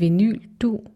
Vinyl Du